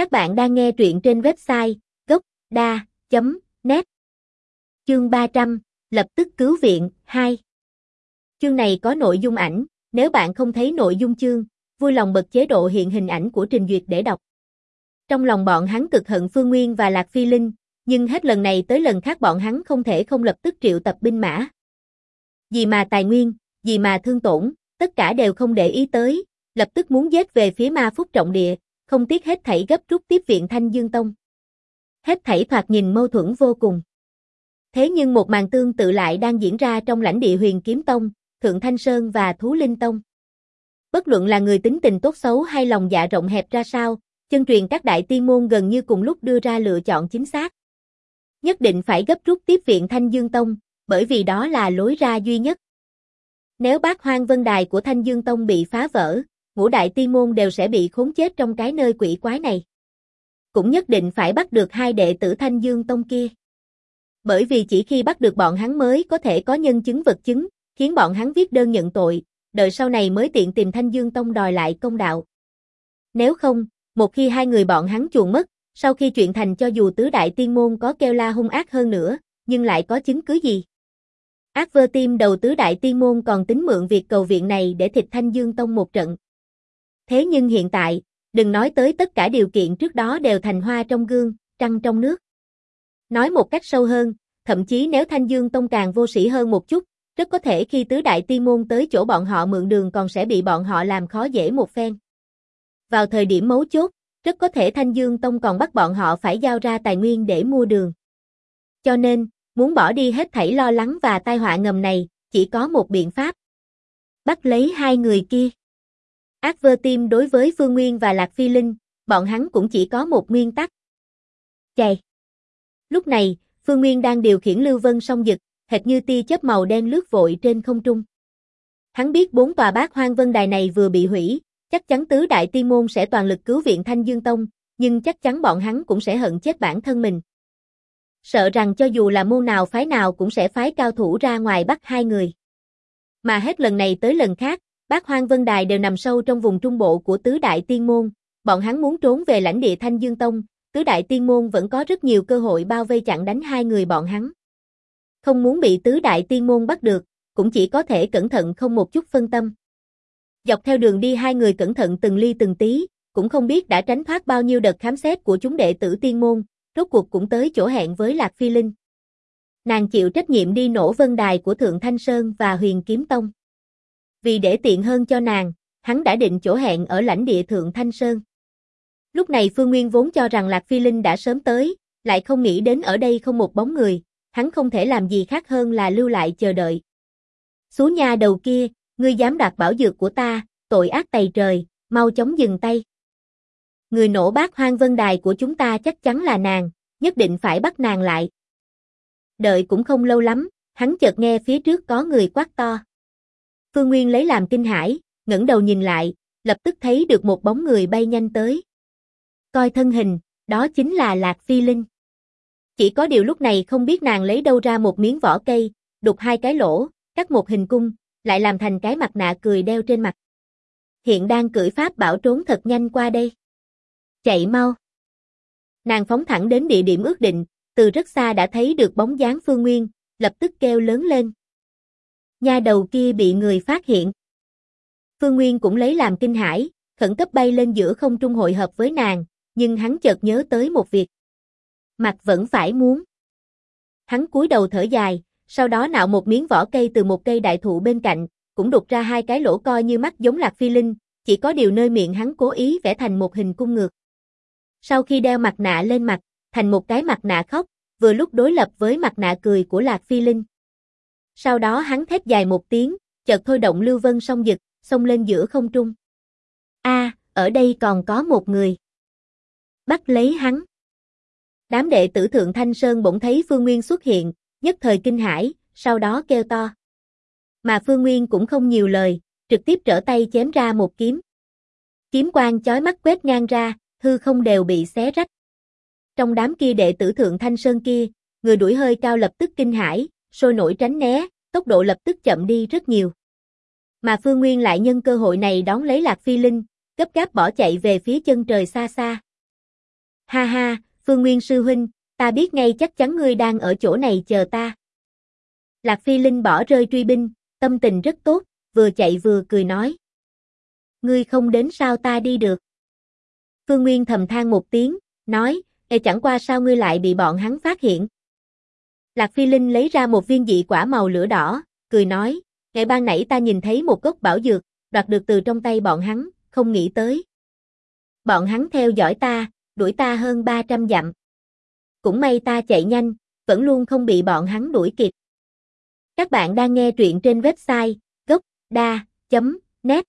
Các bạn đang nghe truyện trên website gốc.da.net Chương 300, lập tức cứu viện, 2 Chương này có nội dung ảnh, nếu bạn không thấy nội dung chương, vui lòng bật chế độ hiện hình ảnh của trình duyệt để đọc. Trong lòng bọn hắn cực hận Phương Nguyên và Lạc Phi Linh, nhưng hết lần này tới lần khác bọn hắn không thể không lập tức triệu tập binh mã. Vì mà tài nguyên, vì mà thương tổn, tất cả đều không để ý tới, lập tức muốn giết về phía ma phúc trọng địa, không tiếc hết thảy gấp rút tiếp viện Thanh Dương Tông. Hết thảy thoạt nhìn mâu thuẫn vô cùng. Thế nhưng một màn tương tự lại đang diễn ra trong lãnh địa huyền kiếm tông, Thượng Thanh Sơn và Thú Linh Tông. Bất luận là người tính tình tốt xấu hay lòng dạ rộng hẹp ra sao, chân truyền các đại tiên môn gần như cùng lúc đưa ra lựa chọn chính xác. Nhất định phải gấp rút tiếp viện Thanh Dương Tông, bởi vì đó là lối ra duy nhất. Nếu bác hoang vân đài của Thanh Dương Tông bị phá vỡ, ngũ đại tiên môn đều sẽ bị khốn chết trong cái nơi quỷ quái này. Cũng nhất định phải bắt được hai đệ tử Thanh Dương Tông kia. Bởi vì chỉ khi bắt được bọn hắn mới có thể có nhân chứng vật chứng, khiến bọn hắn viết đơn nhận tội, đợi sau này mới tiện tìm Thanh Dương Tông đòi lại công đạo. Nếu không, một khi hai người bọn hắn chuồn mất, sau khi chuyện thành cho dù tứ đại tiên môn có kêu la hung ác hơn nữa, nhưng lại có chứng cứ gì? Ác vơ tim đầu tứ đại tiên môn còn tính mượn việc cầu viện này để thịt Thanh Dương Tông một trận. Thế nhưng hiện tại, đừng nói tới tất cả điều kiện trước đó đều thành hoa trong gương, trăng trong nước. Nói một cách sâu hơn, thậm chí nếu Thanh Dương Tông càng vô sĩ hơn một chút, rất có thể khi tứ đại tiên môn tới chỗ bọn họ mượn đường còn sẽ bị bọn họ làm khó dễ một phen. Vào thời điểm mấu chốt, rất có thể Thanh Dương Tông còn bắt bọn họ phải giao ra tài nguyên để mua đường. Cho nên, muốn bỏ đi hết thảy lo lắng và tai họa ngầm này, chỉ có một biện pháp. Bắt lấy hai người kia. Ác vơ tim đối với Phương Nguyên và Lạc Phi Linh, bọn hắn cũng chỉ có một nguyên tắc. Chạy. Lúc này, Phương Nguyên đang điều khiển Lưu Vân song dực, hệt như tia chớp màu đen lướt vội trên không trung. Hắn biết bốn tòa bát hoang vân đài này vừa bị hủy, chắc chắn tứ đại tiên môn sẽ toàn lực cứu viện Thanh Dương Tông, nhưng chắc chắn bọn hắn cũng sẽ hận chết bản thân mình. Sợ rằng cho dù là môn nào phái nào cũng sẽ phái cao thủ ra ngoài bắt hai người. Mà hết lần này tới lần khác, bác Hoang Vân Đài đều nằm sâu trong vùng trung bộ của tứ đại tiên môn, bọn hắn muốn trốn về lãnh địa Thanh Dương Tông, tứ đại tiên môn vẫn có rất nhiều cơ hội bao vây chặn đánh hai người bọn hắn. Không muốn bị tứ đại tiên môn bắt được, cũng chỉ có thể cẩn thận không một chút phân tâm. Dọc theo đường đi hai người cẩn thận từng ly từng tí, cũng không biết đã tránh thoát bao nhiêu đợt khám xét của chúng đệ tử tiên môn, rốt cuộc cũng tới chỗ hẹn với Lạc Phi Linh. Nàng chịu trách nhiệm đi nổ vân đài của Thượng Thanh Sơn và Huyền Kiếm Tông. Vì để tiện hơn cho nàng, hắn đã định chỗ hẹn ở lãnh địa Thượng Thanh Sơn. Lúc này Phương Nguyên vốn cho rằng Lạc Phi Linh đã sớm tới, lại không nghĩ đến ở đây không một bóng người, hắn không thể làm gì khác hơn là lưu lại chờ đợi. Xú nhà đầu kia, ngươi dám đoạt bảo dược của ta, tội ác tày trời, mau chóng dừng tay. Người nổ bát hoang vân đài của chúng ta chắc chắn là nàng, nhất định phải bắt nàng lại. Đợi cũng không lâu lắm, hắn chợt nghe phía trước có người quát to. Phương Nguyên lấy làm kinh hãi, ngẩng đầu nhìn lại, lập tức thấy được một bóng người bay nhanh tới. Coi thân hình, đó chính là Lạc Phi Linh. Chỉ có điều lúc này không biết nàng lấy đâu ra một miếng vỏ cây, đục hai cái lỗ, cắt một hình cung, lại làm thành cái mặt nạ cười đeo trên mặt. Hiện đang cưỡi pháp bảo trốn thật nhanh qua đây. Chạy mau. Nàng phóng thẳng đến địa điểm ước định, từ rất xa đã thấy được bóng dáng Phương Nguyên, lập tức kêu lớn lên. Nha đầu kia bị người phát hiện. Phương Nguyên cũng lấy làm kinh hãi, khẩn cấp bay lên giữa không trung hội hợp với nàng, nhưng hắn chợt nhớ tới một việc. Mặt vẫn phải muốn. Hắn cúi đầu thở dài, sau đó nạo một miếng vỏ cây từ một cây đại thụ bên cạnh, cũng đục ra hai cái lỗ coi như mắt giống lạc phi linh, chỉ có điều nơi miệng hắn cố ý vẽ thành một hình cung ngược. Sau khi đeo mặt nạ lên mặt, thành một cái mặt nạ khóc, vừa lúc đối lập với mặt nạ cười của Lạc Phi Linh. Sau đó hắn thét dài một tiếng, chợt thôi động lưu vân song dực, xông lên giữa không trung. A, ở đây còn có một người. Bắt lấy hắn. Đám đệ tử Thượng Thanh Sơn bỗng thấy Phương Nguyên xuất hiện, nhất thời kinh hãi, sau đó kêu to. Mà Phương Nguyên cũng không nhiều lời, trực tiếp trở tay chém ra một kiếm. Kiếm quang chói mắt quét ngang ra, hư không đều bị xé rách. Trong đám kia đệ tử Thượng Thanh Sơn kia, người đuổi hơi cao lập tức kinh hãi, sôi nổi tránh né, tốc độ lập tức chậm đi rất nhiều. Mà Phương Nguyên lại nhân cơ hội này đón lấy Lạc Phi Linh, gấp gáp bỏ chạy về phía chân trời xa xa. Ha ha, Phương Nguyên sư huynh, ta biết ngay chắc chắn ngươi đang ở chỗ này chờ ta. Lạc Phi Linh bỏ rơi truy binh, tâm tình rất tốt, vừa chạy vừa cười nói. Ngươi không đến sao ta đi được. Phương Nguyên thầm than một tiếng, nói, e chẳng qua sao ngươi lại bị bọn hắn phát hiện. Lạc Phi Linh lấy ra một viên dị quả màu lửa đỏ, cười nói, ngày ban nãy ta nhìn thấy một gốc bảo dược, đoạt được từ trong tay bọn hắn, không nghĩ tới. Bọn hắn theo dõi ta, đuổi ta hơn 300 dặm. Cũng may ta chạy nhanh, vẫn luôn không bị bọn hắn đuổi kịp. Các bạn đang nghe truyện trên website gocda.net